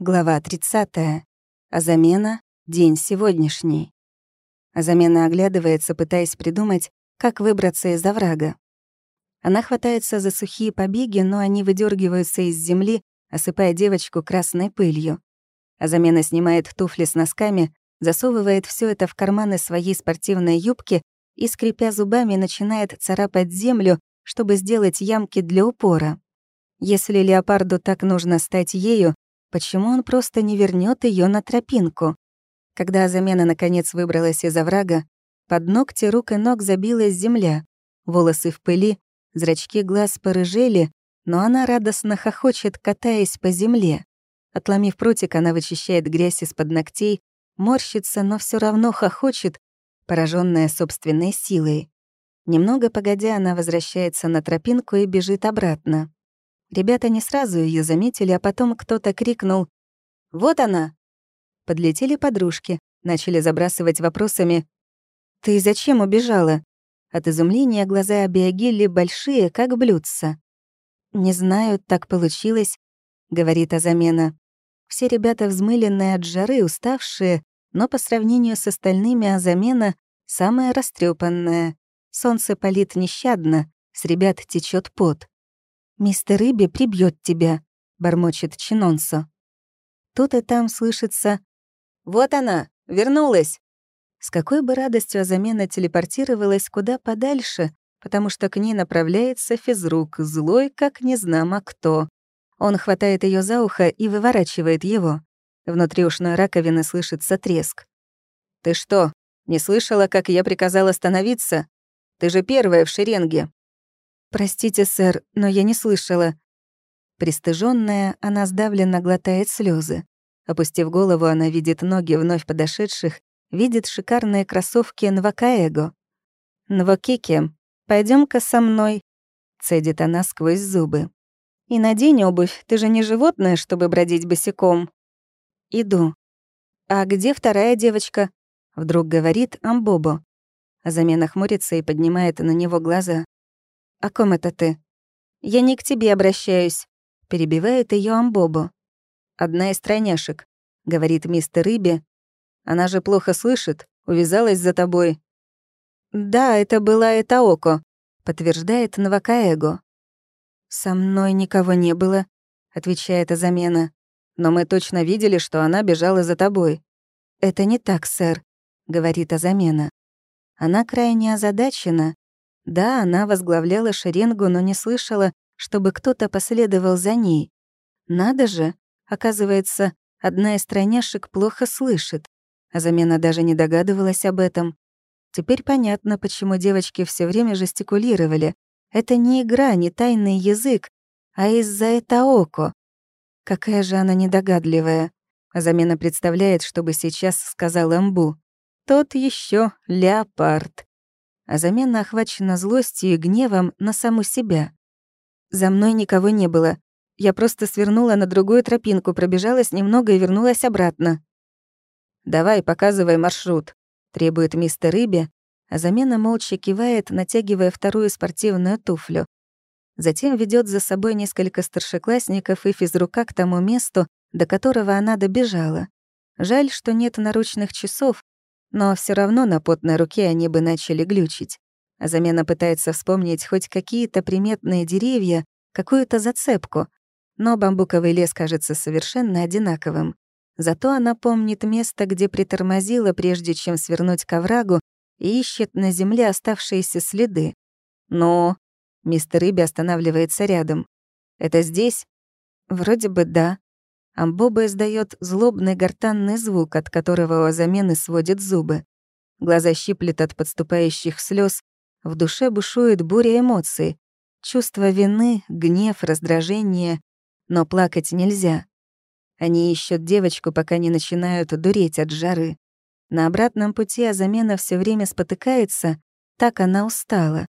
Глава 30. А замена — день сегодняшний. А замена оглядывается, пытаясь придумать, как выбраться из оврага. Она хватается за сухие побеги, но они выдергиваются из земли, осыпая девочку красной пылью. А замена снимает туфли с носками, засовывает все это в карманы своей спортивной юбки и, скрипя зубами, начинает царапать землю, чтобы сделать ямки для упора. Если леопарду так нужно стать ею, Почему он просто не вернет ее на тропинку? Когда замена наконец выбралась из оврага, под ногти рук и ног забилась земля, волосы в пыли, зрачки глаз порыжели, но она радостно хохочет, катаясь по земле. Отломив прутик, она вычищает грязь из-под ногтей, морщится, но все равно хохочет, пораженная собственной силой. Немного погодя, она возвращается на тропинку и бежит обратно. Ребята не сразу ее заметили, а потом кто-то крикнул «Вот она!». Подлетели подружки, начали забрасывать вопросами «Ты зачем убежала?». От изумления глаза Абиагилли большие, как блюдца. «Не знаю, так получилось», — говорит Азамена. Все ребята взмыленные от жары, уставшие, но по сравнению с остальными Азамена самая растрепанная. Солнце палит нещадно, с ребят течет пот. «Мистер Иби прибьет тебя», — бормочет Чинонсо. Тут и там слышится «Вот она, вернулась!» С какой бы радостью замена телепортировалась куда подальше, потому что к ней направляется физрук, злой, как незнамо кто. Он хватает ее за ухо и выворачивает его. Внутри ушной раковины слышится треск. «Ты что, не слышала, как я приказал остановиться? Ты же первая в шеренге. «Простите, сэр, но я не слышала». Пристыженная, она сдавленно глотает слезы. Опустив голову, она видит ноги вновь подошедших, видит шикарные кроссовки Нвакаэго. «Нвокеке, пойдем ка со мной», — цедит она сквозь зубы. «И надень обувь, ты же не животное, чтобы бродить босиком». «Иду». «А где вторая девочка?» — вдруг говорит Амбобо. Замена хмурится и поднимает на него глаза. «О ком это ты?» «Я не к тебе обращаюсь», — перебивает ее Амбобо. «Одна из тройняшек», — говорит мистер Риби. «Она же плохо слышит, увязалась за тобой». «Да, это была Этаоко», — подтверждает Новакаэго. «Со мной никого не было», — отвечает Азамена. «Но мы точно видели, что она бежала за тобой». «Это не так, сэр», — говорит Азамена. Она крайне озадачена, да, она возглавляла шеренгу, но не слышала, чтобы кто-то последовал за ней. Надо же, оказывается, одна из тройняшек плохо слышит, а замена даже не догадывалась об этом. Теперь понятно, почему девочки все время жестикулировали. Это не игра, не тайный язык, а из-за это око. Какая же она недогадливая. Замена представляет, чтобы сейчас сказал Амбу. Тот еще леопард а замена охвачена злостью и гневом на саму себя. За мной никого не было. Я просто свернула на другую тропинку, пробежалась немного и вернулась обратно. «Давай, показывай маршрут», — требует мистер Риби, а замена молча кивает, натягивая вторую спортивную туфлю. Затем ведет за собой несколько старшеклассников и физрука к тому месту, до которого она добежала. Жаль, что нет наручных часов, но все равно на потной руке они бы начали глючить. А замена пытается вспомнить хоть какие-то приметные деревья, какую-то зацепку. Но бамбуковый лес кажется совершенно одинаковым. Зато она помнит место, где притормозила, прежде чем свернуть к оврагу, и ищет на земле оставшиеся следы. Но мистер Иби останавливается рядом. «Это здесь?» «Вроде бы да», Амбоба издает злобный гортанный звук, от которого у замены сводит зубы. Глаза щиплет от подступающих слез, в душе бушует буря эмоций. Чувство вины, гнев, раздражение. Но плакать нельзя. Они ищут девочку, пока не начинают дуреть от жары. На обратном пути Азамена все время спотыкается, так она устала.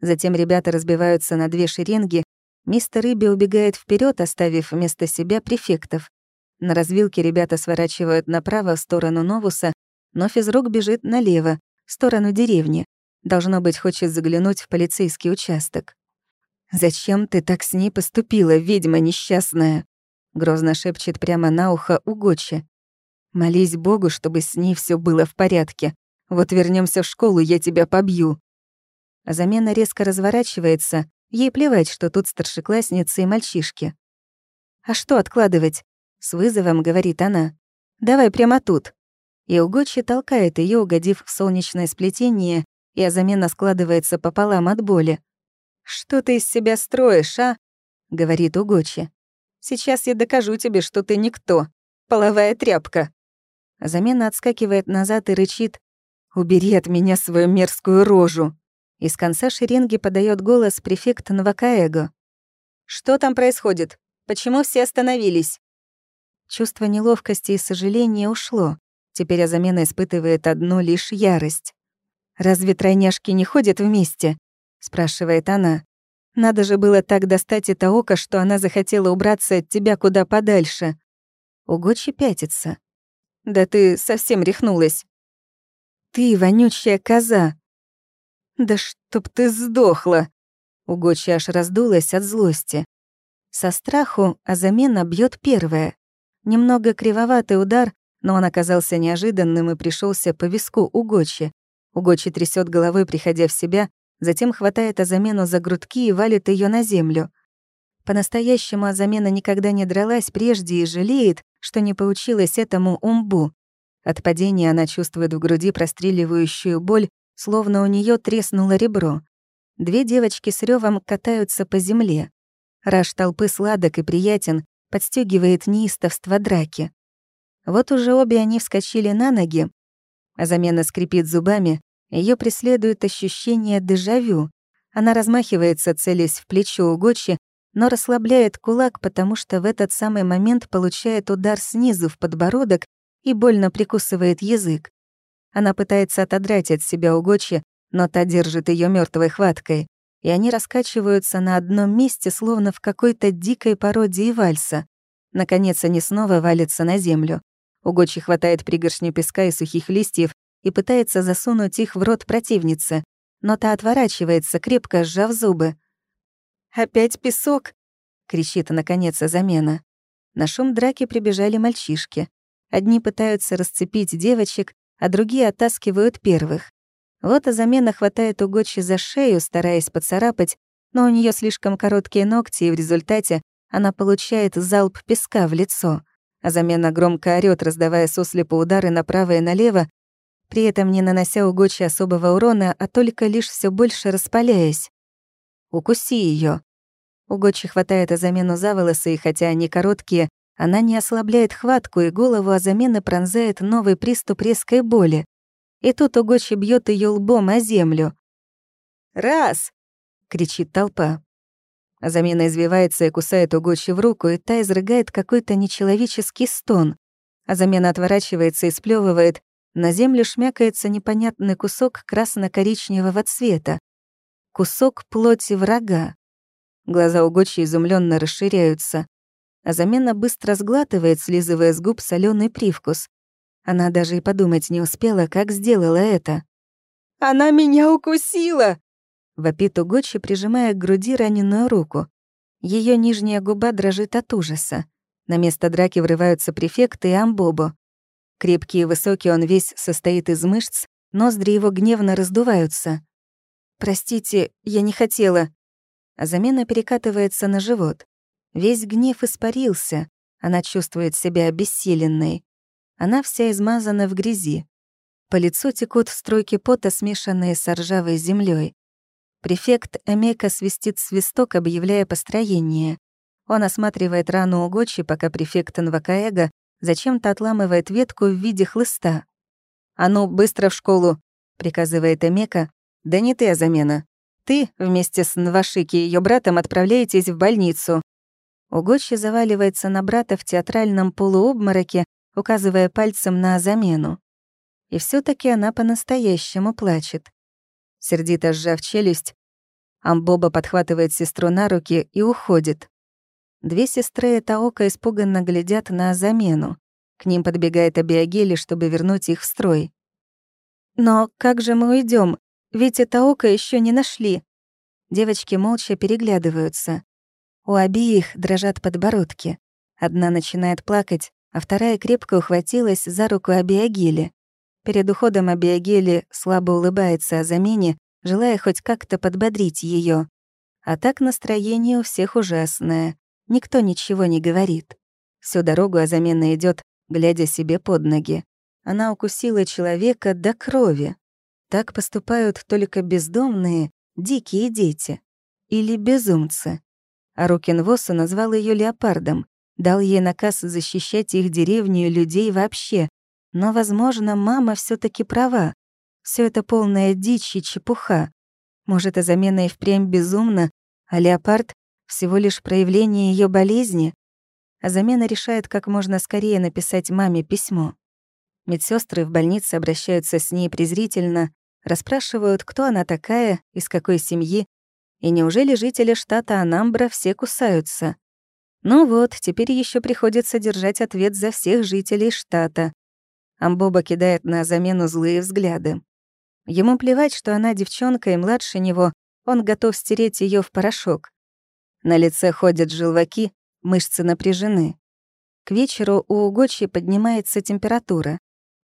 Затем ребята разбиваются на две шеренги, Мистер Иби убегает вперед, оставив вместо себя префектов. На развилке ребята сворачивают направо в сторону Новуса, но физрук бежит налево, в сторону деревни. Должно быть, хочет заглянуть в полицейский участок. «Зачем ты так с ней поступила, ведьма несчастная?» — грозно шепчет прямо на ухо Угочи. «Молись Богу, чтобы с ней все было в порядке. Вот вернемся в школу, я тебя побью». Замена резко разворачивается, ей плевать, что тут старшеклассницы и мальчишки. «А что откладывать?» — с вызовом говорит она. «Давай прямо тут». И Угочи толкает ее, угодив в солнечное сплетение, и Азамена складывается пополам от боли. «Что ты из себя строишь, а?» — говорит Угочи. «Сейчас я докажу тебе, что ты никто. Половая тряпка». Замена отскакивает назад и рычит. «Убери от меня свою мерзкую рожу!» Из конца шеренги подает голос префект Новакаэго. «Что там происходит? Почему все остановились?» Чувство неловкости и сожаления ушло. Теперь Азамена испытывает одну лишь ярость. «Разве тройняшки не ходят вместе?» — спрашивает она. «Надо же было так достать это око, что она захотела убраться от тебя куда подальше». Угочи пятится. «Да ты совсем рехнулась». «Ты вонючая коза!» «Да чтоб ты сдохла!» Угочи аж раздулась от злости. Со страху Азамена бьет первая. Немного кривоватый удар, но он оказался неожиданным и пришелся по виску Угочи. Угочи трясет головой, приходя в себя, затем хватает Азамену за грудки и валит ее на землю. По-настоящему Азамена никогда не дралась прежде и жалеет, что не поучилась этому умбу. От падения она чувствует в груди простреливающую боль, словно у нее треснуло ребро. Две девочки с ревом катаются по земле. Раш толпы сладок и приятен, подстегивает неистовство драки. Вот уже обе они вскочили на ноги, а замена скрипит зубами, ее преследует ощущение дежавю. Она размахивается, целясь в плечо Угочи, но расслабляет кулак, потому что в этот самый момент получает удар снизу в подбородок и больно прикусывает язык. Она пытается отодрать от себя Угочи, но та держит ее мертвой хваткой, и они раскачиваются на одном месте, словно в какой-то дикой пародии вальса. Наконец они снова валятся на землю. Угочи хватает пригоршню песка и сухих листьев и пытается засунуть их в рот противницы, но та отворачивается, крепко сжав зубы. «Опять песок!» — кричит, наконец, замена. На шум драки прибежали мальчишки. Одни пытаются расцепить девочек, а другие оттаскивают первых. Вот замена хватает Угочи за шею, стараясь поцарапать, но у нее слишком короткие ногти, и в результате она получает залп песка в лицо. А замена громко орёт, раздавая сослепу удары направо и налево, при этом не нанося Угочи особого урона, а только лишь все больше распаляясь. «Укуси ее. Угочи хватает Азамену за волосы, и хотя они короткие, она не ослабляет хватку, и голову Азамены пронзает новый приступ резкой боли. И тут Угочи бьет ее лбом о землю. «Раз!» — кричит толпа. Азамена извивается и кусает Угочи в руку, и та изрыгает какой-то нечеловеческий стон. Азамена отворачивается и сплёвывает, на землю шмякается непонятный кусок красно-коричневого цвета. Кусок плоти врага. Глаза у Гочи изумленно расширяются. А замена быстро сглатывает, слизывая с губ соленый привкус. Она даже и подумать не успела, как сделала это. «Она меня укусила!» Вопит Угочи, прижимая к груди раненую руку. Ее нижняя губа дрожит от ужаса. На место драки врываются префекты и амбобо. Крепкий и высокий он весь состоит из мышц, ноздри его гневно раздуваются. «Простите, я не хотела». А замена перекатывается на живот. Весь гнев испарился, она чувствует себя обессиленной. Она вся измазана в грязи. По лицу текут струйки пота, смешанные с ржавой землей. Префект Эмека свистит свисток, объявляя построение. Он осматривает рану Угочи, пока префект Нвакаэга зачем-то отламывает ветку в виде хлыста. «А ну, быстро в школу!» — приказывает Эмека. «Да не ты, а замена. Ты вместе с Нвашики и ее братом отправляетесь в больницу». Угочи заваливается на брата в театральном полуобмороке, указывая пальцем на замену. И все таки она по-настоящему плачет. Сердито сжав челюсть, Амбоба подхватывает сестру на руки и уходит. Две сестры Этаока испуганно глядят на замену. К ним подбегает Абиагели, чтобы вернуть их в строй. «Но как же мы уйдем? Ведь Этаока еще не нашли». Девочки молча переглядываются. У обеих дрожат подбородки. Одна начинает плакать, а вторая крепко ухватилась за руку Абиагили. Перед уходом Абиагили слабо улыбается о замене, желая хоть как-то подбодрить ее. А так настроение у всех ужасное. Никто ничего не говорит. Всю дорогу Азамена идет, глядя себе под ноги. Она укусила человека до крови. Так поступают только бездомные, дикие дети. Или безумцы. А Рукинвоса назвал ее леопардом, дал ей наказ защищать их деревню и людей вообще. Но, возможно, мама все таки права. Все это полная дичь и чепуха. Может, и замена и впрямь безумна, а леопард — всего лишь проявление ее болезни? А замена решает как можно скорее написать маме письмо. Медсестры в больнице обращаются с ней презрительно, расспрашивают, кто она такая, из какой семьи, и неужели жители штата Анамбра все кусаются? Ну вот, теперь еще приходится держать ответ за всех жителей штата. Амбоба кидает на замену злые взгляды. Ему плевать, что она девчонка и младше него, он готов стереть ее в порошок. На лице ходят желваки, мышцы напряжены. К вечеру у Угочи поднимается температура.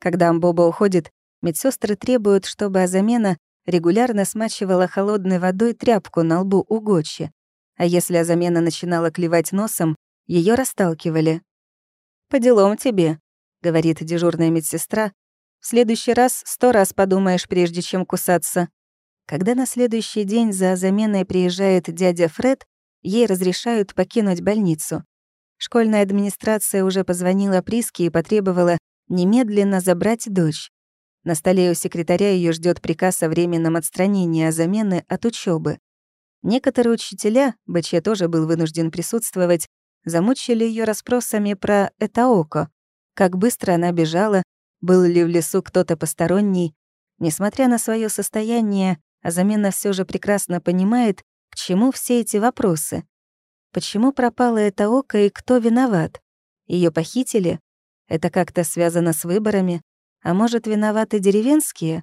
Когда Амбоба уходит, медсестры требуют, чтобы Азамена регулярно смачивала холодной водой тряпку на лбу Угочи, а если Азамена начинала клевать носом, ее расталкивали. «По делам тебе», — говорит дежурная медсестра. «В следующий раз сто раз подумаешь, прежде чем кусаться». Когда на следующий день за заменой приезжает дядя Фред, ей разрешают покинуть больницу. Школьная администрация уже позвонила Приске и потребовала немедленно забрать дочь. На столе у секретаря ее ждет приказ о временном отстранении о замены от учебы. Некоторые учителя, БЧ тоже был вынужден присутствовать, замучили ее расспросами про Этаоко, как быстро она бежала, был ли в лесу кто-то посторонний. Несмотря на свое состояние, Азамена все же прекрасно понимает, к чему все эти вопросы. Почему пропала Этаока и кто виноват? Ее похитили? Это как-то связано с выборами? А может, виноваты деревенские?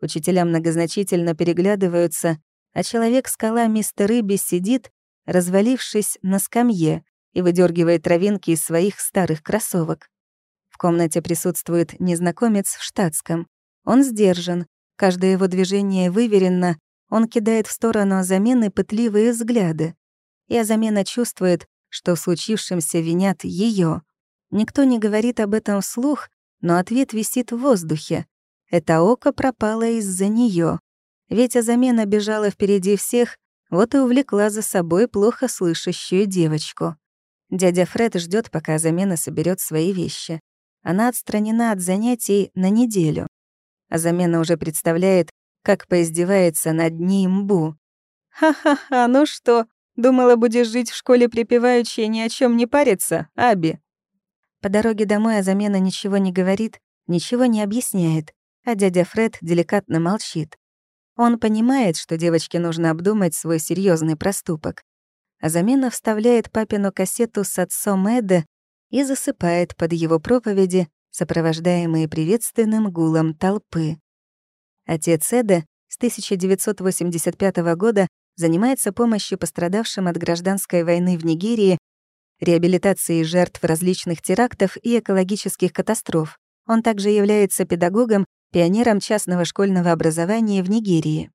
Учителя многозначительно переглядываются, а человек-скала мистер Рыби сидит, развалившись на скамье и выдергивает травинки из своих старых кроссовок. В комнате присутствует незнакомец в штатском. Он сдержан, каждое его движение выверено, он кидает в сторону замены пытливые взгляды. И замена чувствует, что в случившемся винят ее. Никто не говорит об этом вслух, но ответ висит в воздухе. Это око пропало из-за нее. Ведь замена бежала впереди всех, вот и увлекла за собой плохо слышащую девочку. Дядя Фред ждет, пока замена соберет свои вещи. Она отстранена от занятий на неделю. А замена уже представляет, как поиздевается над ней Мбу. «Ха-ха-ха, ну что, думала, будешь жить в школе припеваючи и ни о чем не париться, Аби?» По дороге домой Азамена ничего не говорит, ничего не объясняет, а дядя Фред деликатно молчит. Он понимает, что девочке нужно обдумать свой серьезный проступок. Азамена вставляет папину кассету с отцом Эда и засыпает под его проповеди, сопровождаемые приветственным гулом толпы. Отец Эда с 1985 года занимается помощью пострадавшим от гражданской войны в Нигерии реабилитации жертв различных терактов и экологических катастроф. Он также является педагогом, пионером частного школьного образования в Нигерии.